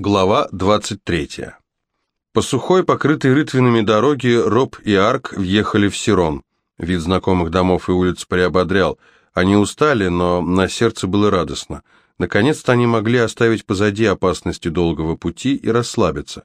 Глава 23. По сухой, покрытой рытвинами дороге, Роб и Арк въехали в Сирон. Вид знакомых домов и улиц приободрял. Они устали, но на сердце было радостно. Наконец-то они могли оставить позади опасности долгого пути и расслабиться.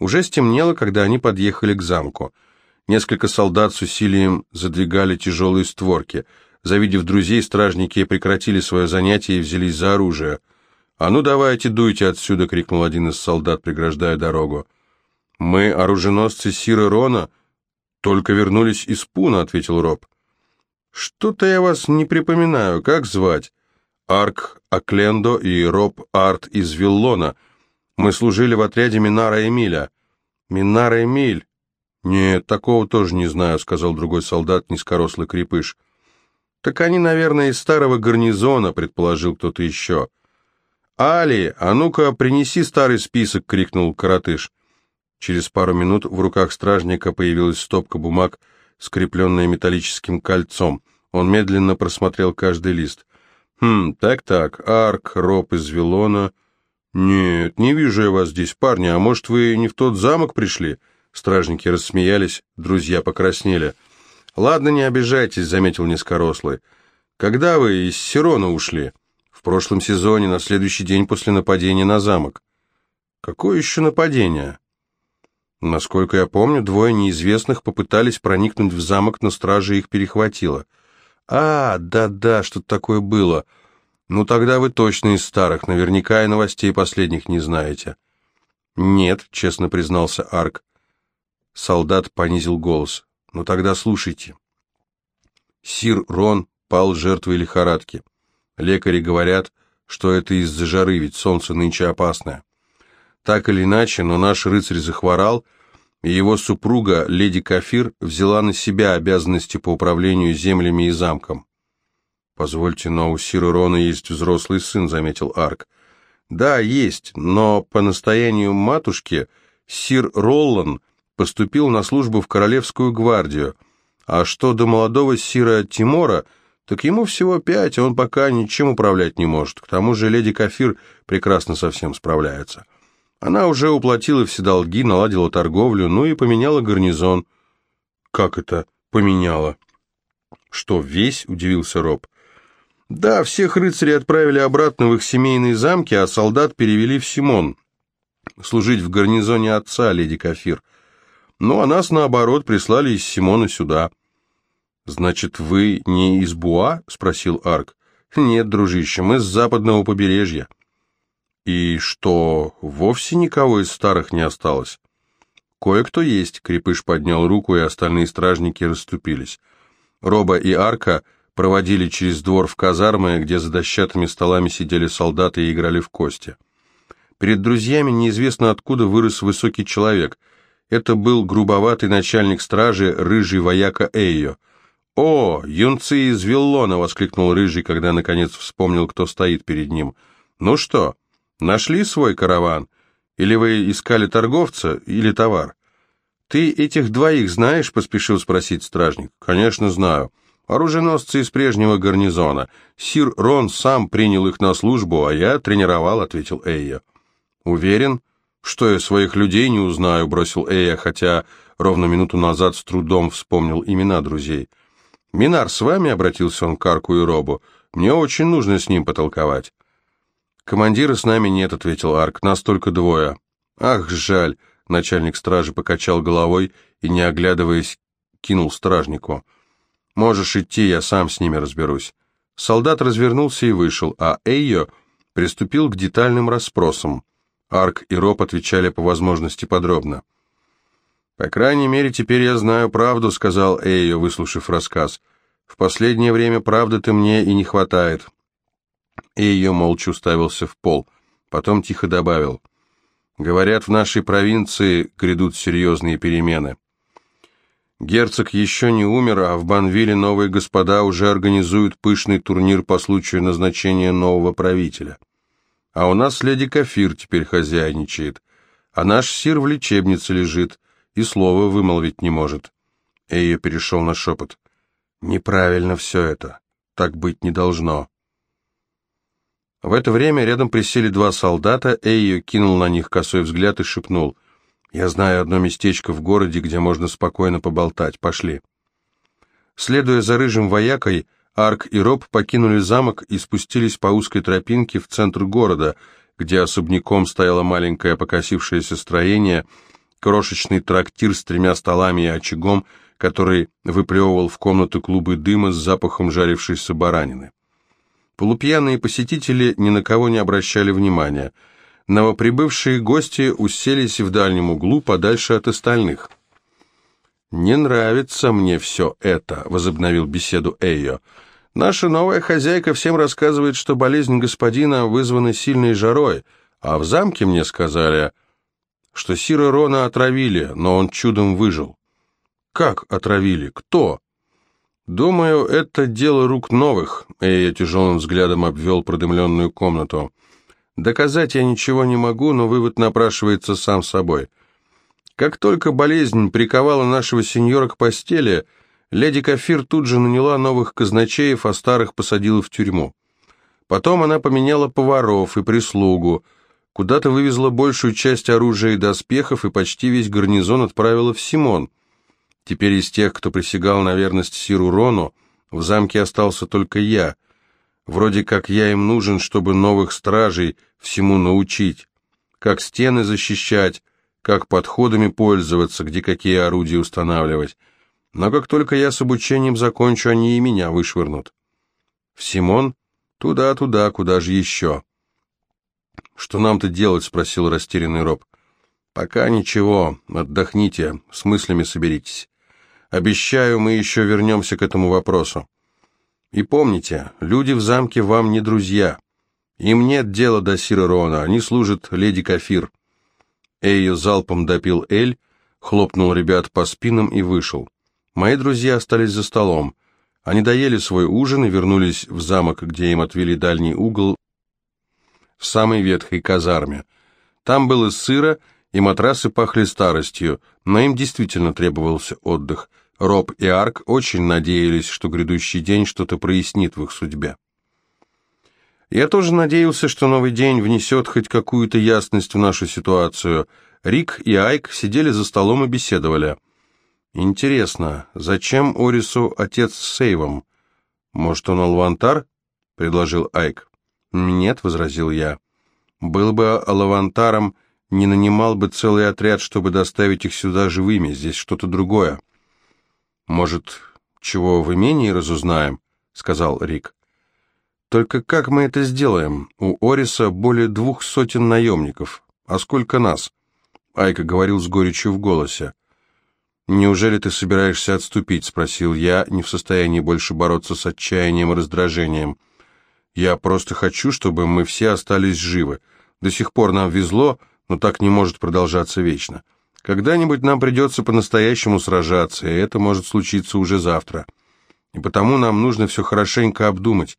Уже стемнело, когда они подъехали к замку. Несколько солдат с усилием задвигали тяжелые створки. Завидев друзей, стражники прекратили свое занятие и взялись за оружие – «А ну давайте, дуйте отсюда!» — крикнул один из солдат, преграждая дорогу. «Мы оруженосцы Сиры Рона, только вернулись из Пуна», — ответил Роб. «Что-то я вас не припоминаю. Как звать?» «Арк Аклендо и Роб Арт из Виллона. Мы служили в отряде Минара Эмиля». «Минара Эмиль?» «Нет, такого тоже не знаю», — сказал другой солдат, низкорослый крепыш. «Так они, наверное, из старого гарнизона», — предположил кто-то еще. «Али, а ну-ка, принеси старый список!» — крикнул коротыш. Через пару минут в руках стражника появилась стопка бумаг, скрепленная металлическим кольцом. Он медленно просмотрел каждый лист. «Хм, так-так, Арк, Роб из Вилона...» «Нет, не вижу я вас здесь, парни, а может, вы не в тот замок пришли?» Стражники рассмеялись, друзья покраснели. «Ладно, не обижайтесь», — заметил низкорослый. «Когда вы из Сирона ушли?» В прошлом сезоне, на следующий день после нападения на замок. Какое еще нападение? Насколько я помню, двое неизвестных попытались проникнуть в замок, но стража их перехватила. А, да-да, что-то такое было. Ну тогда вы точно из старых, наверняка и новостей последних не знаете. Нет, честно признался Арк. Солдат понизил голос. Ну тогда слушайте. Сир Рон пал жертвой лихорадки. Лекари говорят, что это из-за жары, ведь солнце нынче опасное. Так или иначе, но наш рыцарь захворал, и его супруга, леди Кафир, взяла на себя обязанности по управлению землями и замком. «Позвольте, но у Сиры Рона есть взрослый сын», — заметил Арк. «Да, есть, но по настоянию матушки сир Роллан поступил на службу в Королевскую гвардию, а что до молодого сира Тимора — так ему всего пять, он пока ничем управлять не может. К тому же леди Кафир прекрасно со всем справляется. Она уже уплатила все долги, наладила торговлю, ну и поменяла гарнизон. Как это поменяла? Что, весь? Удивился Роб. Да, всех рыцарей отправили обратно в их семейные замки, а солдат перевели в Симон. Служить в гарнизоне отца, леди Кафир. Ну, а нас, наоборот, прислали из Симона сюда. «Значит, вы не из Буа?» — спросил Арк. «Нет, дружище, мы с западного побережья». «И что, вовсе никого из старых не осталось?» «Кое-кто есть», — Крепыш поднял руку, и остальные стражники расступились. Роба и Арка проводили через двор в казармы, где за дощатыми столами сидели солдаты и играли в кости. Перед друзьями неизвестно откуда вырос высокий человек. Это был грубоватый начальник стражи, рыжий вояка Эйо — «О, юнцы из Виллона!» — воскликнул Рыжий, когда наконец вспомнил, кто стоит перед ним. «Ну что, нашли свой караван? Или вы искали торговца, или товар?» «Ты этих двоих знаешь?» — поспешил спросить стражник. «Конечно знаю. Оруженосцы из прежнего гарнизона. Сир Рон сам принял их на службу, а я тренировал», — ответил Эйя. «Уверен, что я своих людей не узнаю», — бросил Эйя, хотя ровно минуту назад с трудом вспомнил имена друзей. «Минар, с вами?» — обратился он к Арку и Робу. «Мне очень нужно с ним потолковать». «Командира с нами нет», — ответил Арк. «Нас только двое». «Ах, жаль!» — начальник стражи покачал головой и, не оглядываясь, кинул стражнику. «Можешь идти, я сам с ними разберусь». Солдат развернулся и вышел, а Эйо приступил к детальным расспросам. Арк и Роб отвечали по возможности подробно. «По крайней мере, теперь я знаю правду», — сказал Эйо, выслушав рассказ. «В последнее время правды-то мне и не хватает». Эйо молча уставился в пол, потом тихо добавил. «Говорят, в нашей провинции грядут серьезные перемены. Герцог еще не умер, а в Банвиле новые господа уже организуют пышный турнир по случаю назначения нового правителя. А у нас леди Кафир теперь хозяйничает, а наш сир в лечебнице лежит» и слова вымолвить не может. Эйо перешел на шепот. «Неправильно все это. Так быть не должно». В это время рядом присели два солдата, Эйо кинул на них косой взгляд и шепнул. «Я знаю одно местечко в городе, где можно спокойно поболтать. Пошли». Следуя за рыжим воякой, Арк и Роб покинули замок и спустились по узкой тропинке в центр города, где особняком стояло маленькое покосившееся строение, крошечный трактир с тремя столами и очагом, который выплевывал в комнату клубы дыма с запахом жарившейся баранины. Полупьяные посетители ни на кого не обращали внимания. Новоприбывшие гости уселись в дальнем углу, подальше от остальных. «Не нравится мне все это», — возобновил беседу Эйо. «Наша новая хозяйка всем рассказывает, что болезнь господина вызвана сильной жарой, а в замке мне сказали, что Сира Рона отравили, но он чудом выжил». «Как отравили? Кто?» «Думаю, это дело рук новых», — Эйя тяжелым взглядом обвел продымленную комнату. «Доказать я ничего не могу, но вывод напрашивается сам собой. Как только болезнь приковала нашего сеньора к постели, леди Кафир тут же наняла новых казначеев, а старых посадила в тюрьму. Потом она поменяла поваров и прислугу, куда-то вывезла большую часть оружия и доспехов и почти весь гарнизон отправила в Симон». Теперь из тех, кто присягал на верность Сиру Рону, в замке остался только я. Вроде как я им нужен, чтобы новых стражей всему научить. Как стены защищать, как подходами пользоваться, где какие орудия устанавливать. Но как только я с обучением закончу, они и меня вышвырнут. В Симон? Туда-туда, куда же еще? «Что нам-то делать?» — спросил растерянный Роб. «Пока ничего. Отдохните, с мыслями соберитесь. Обещаю, мы еще вернемся к этому вопросу. И помните, люди в замке вам не друзья. Им нет дела до Сира Рона, они служат леди Кафир». Эйо залпом допил Эль, хлопнул ребят по спинам и вышел. Мои друзья остались за столом. Они доели свой ужин и вернулись в замок, где им отвели дальний угол в самой ветхой казарме. Там было сыро, и матрасы пахли старостью, но им действительно требовался отдых. Роб и Арк очень надеялись, что грядущий день что-то прояснит в их судьбе. Я тоже надеялся, что новый день внесет хоть какую-то ясность в нашу ситуацию. Рик и Айк сидели за столом и беседовали. «Интересно, зачем Орису отец с Сейвом? Может, он Алвантар?» — предложил Айк. «Нет», — возразил я. «Был бы Алавантаром, не нанимал бы целый отряд, чтобы доставить их сюда живыми. Здесь что-то другое». «Может, чего в имении разузнаем?» — сказал Рик. «Только как мы это сделаем? У Ориса более двух сотен наемников. А сколько нас?» Айка говорил с горечью в голосе. «Неужели ты собираешься отступить?» — спросил я, не в состоянии больше бороться с отчаянием и раздражением. «Я просто хочу, чтобы мы все остались живы. До сих пор нам везло, но так не может продолжаться вечно. Когда-нибудь нам придется по-настоящему сражаться, и это может случиться уже завтра. И потому нам нужно все хорошенько обдумать».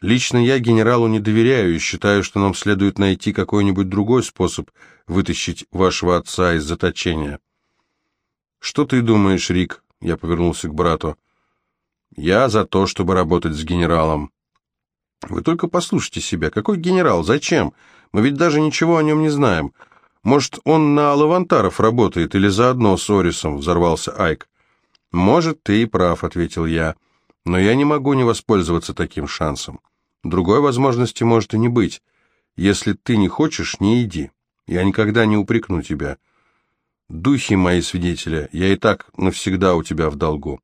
Лично я генералу не доверяю и считаю, что нам следует найти какой-нибудь другой способ вытащить вашего отца из заточения. Что ты думаешь, Рик? Я повернулся к брату. Я за то, чтобы работать с генералом. Вы только послушайте себя. Какой генерал? Зачем? Мы ведь даже ничего о нем не знаем. Может, он на Лавантаров работает или заодно с Орисом, взорвался Айк. Может, ты и прав, ответил я. Но я не могу не воспользоваться таким шансом. Другой возможности может и не быть. Если ты не хочешь, не иди. Я никогда не упрекну тебя. Духи мои свидетели, я и так навсегда у тебя в долгу.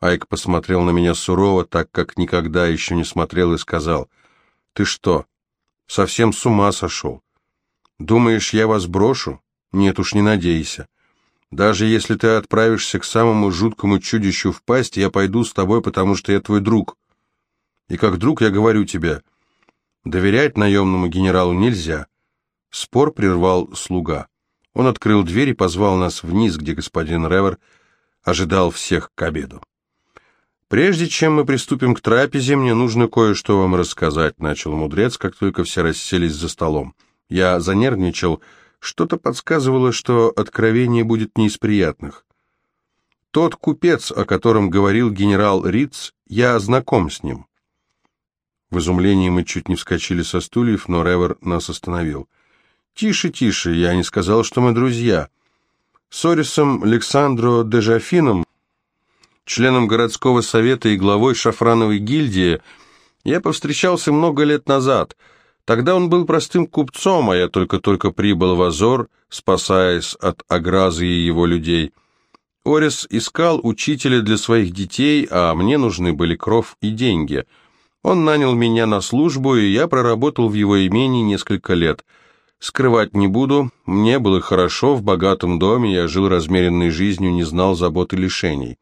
Айк посмотрел на меня сурово, так как никогда еще не смотрел, и сказал, «Ты что, совсем с ума сошел? Думаешь, я вас брошу? Нет уж, не надейся. Даже если ты отправишься к самому жуткому чудищу в пасть, я пойду с тобой, потому что я твой друг. И как друг я говорю тебе, доверять наемному генералу нельзя. Спор прервал слуга. Он открыл дверь и позвал нас вниз, где господин Ревер ожидал всех к обеду. «Прежде чем мы приступим к трапезе, мне нужно кое-что вам рассказать», — начал мудрец, как только все расселись за столом. Я занервничал, что-то подсказывало, что откровение будет не из приятных. Тот купец, о котором говорил генерал Риц, я знаком с ним. В изумлении мы чуть не вскочили со стульев, но Ревер нас остановил. «Тише, тише, я не сказал, что мы друзья. С Орисом Александро Дежафином, членом городского совета и главой шафрановой гильдии, я повстречался много лет назад. Тогда он был простым купцом, а я только-только прибыл в Азор, спасаясь от Агразы и его людей». Орис искал учителя для своих детей, а мне нужны были кров и деньги. Он нанял меня на службу, и я проработал в его имении несколько лет. Скрывать не буду, мне было хорошо, в богатом доме, я жил размеренной жизнью, не знал забот и лишений.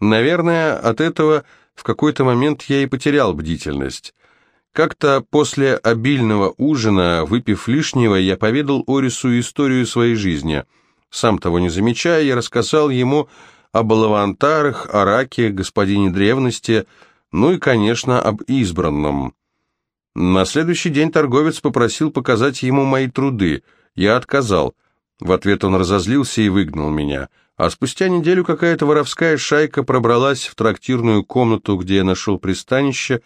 Наверное, от этого в какой-то момент я и потерял бдительность. Как-то после обильного ужина, выпив лишнего, я поведал Орису историю своей жизни – сам того не замечая, я рассказал ему об Алавантарах, о раке, господине древности, ну и, конечно, об избранном. На следующий день торговец попросил показать ему мои труды. Я отказал. В ответ он разозлился и выгнал меня. А спустя неделю какая-то воровская шайка пробралась в трактирную комнату, где я нашел пристанище,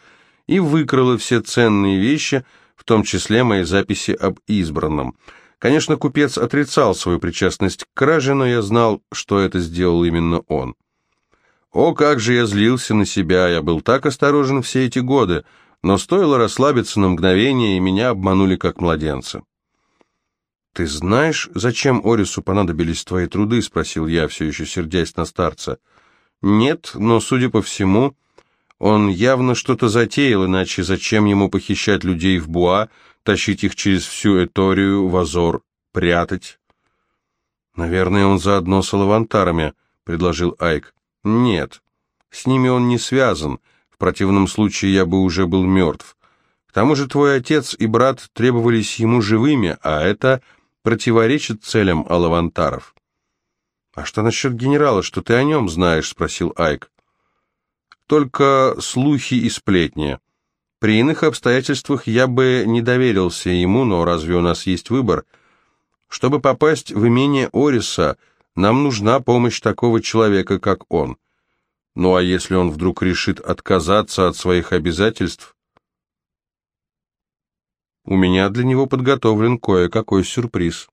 и выкрала все ценные вещи, в том числе мои записи об избранном — Конечно, купец отрицал свою причастность к краже, но я знал, что это сделал именно он. О, как же я злился на себя, я был так осторожен все эти годы, но стоило расслабиться на мгновение, и меня обманули как младенца. «Ты знаешь, зачем Орису понадобились твои труды?» — спросил я, все еще сердясь на старца. «Нет, но, судя по всему, он явно что-то затеял, иначе зачем ему похищать людей в Буа, тащить их через всю Эторию в Азор, прятать. «Наверное, он заодно с Алавантарами», — предложил Айк. «Нет, с ними он не связан, в противном случае я бы уже был мертв. К тому же твой отец и брат требовались ему живыми, а это противоречит целям Алавантаров». «А что насчет генерала, что ты о нем знаешь?» — спросил Айк. «Только слухи и сплетни». При иных обстоятельствах я бы не доверился ему, но разве у нас есть выбор? Чтобы попасть в имение Ориса, нам нужна помощь такого человека, как он. Ну а если он вдруг решит отказаться от своих обязательств? У меня для него подготовлен кое-какой сюрприз.